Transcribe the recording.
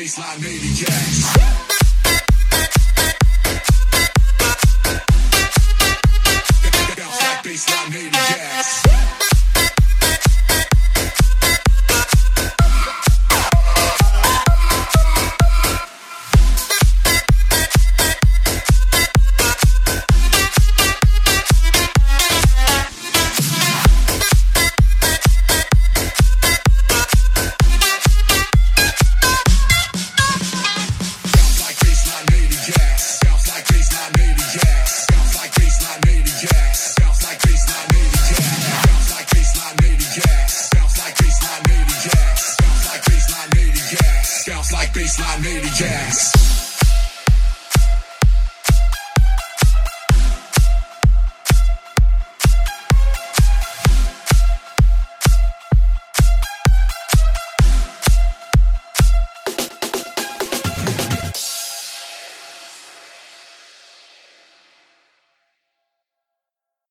baseline maniacs.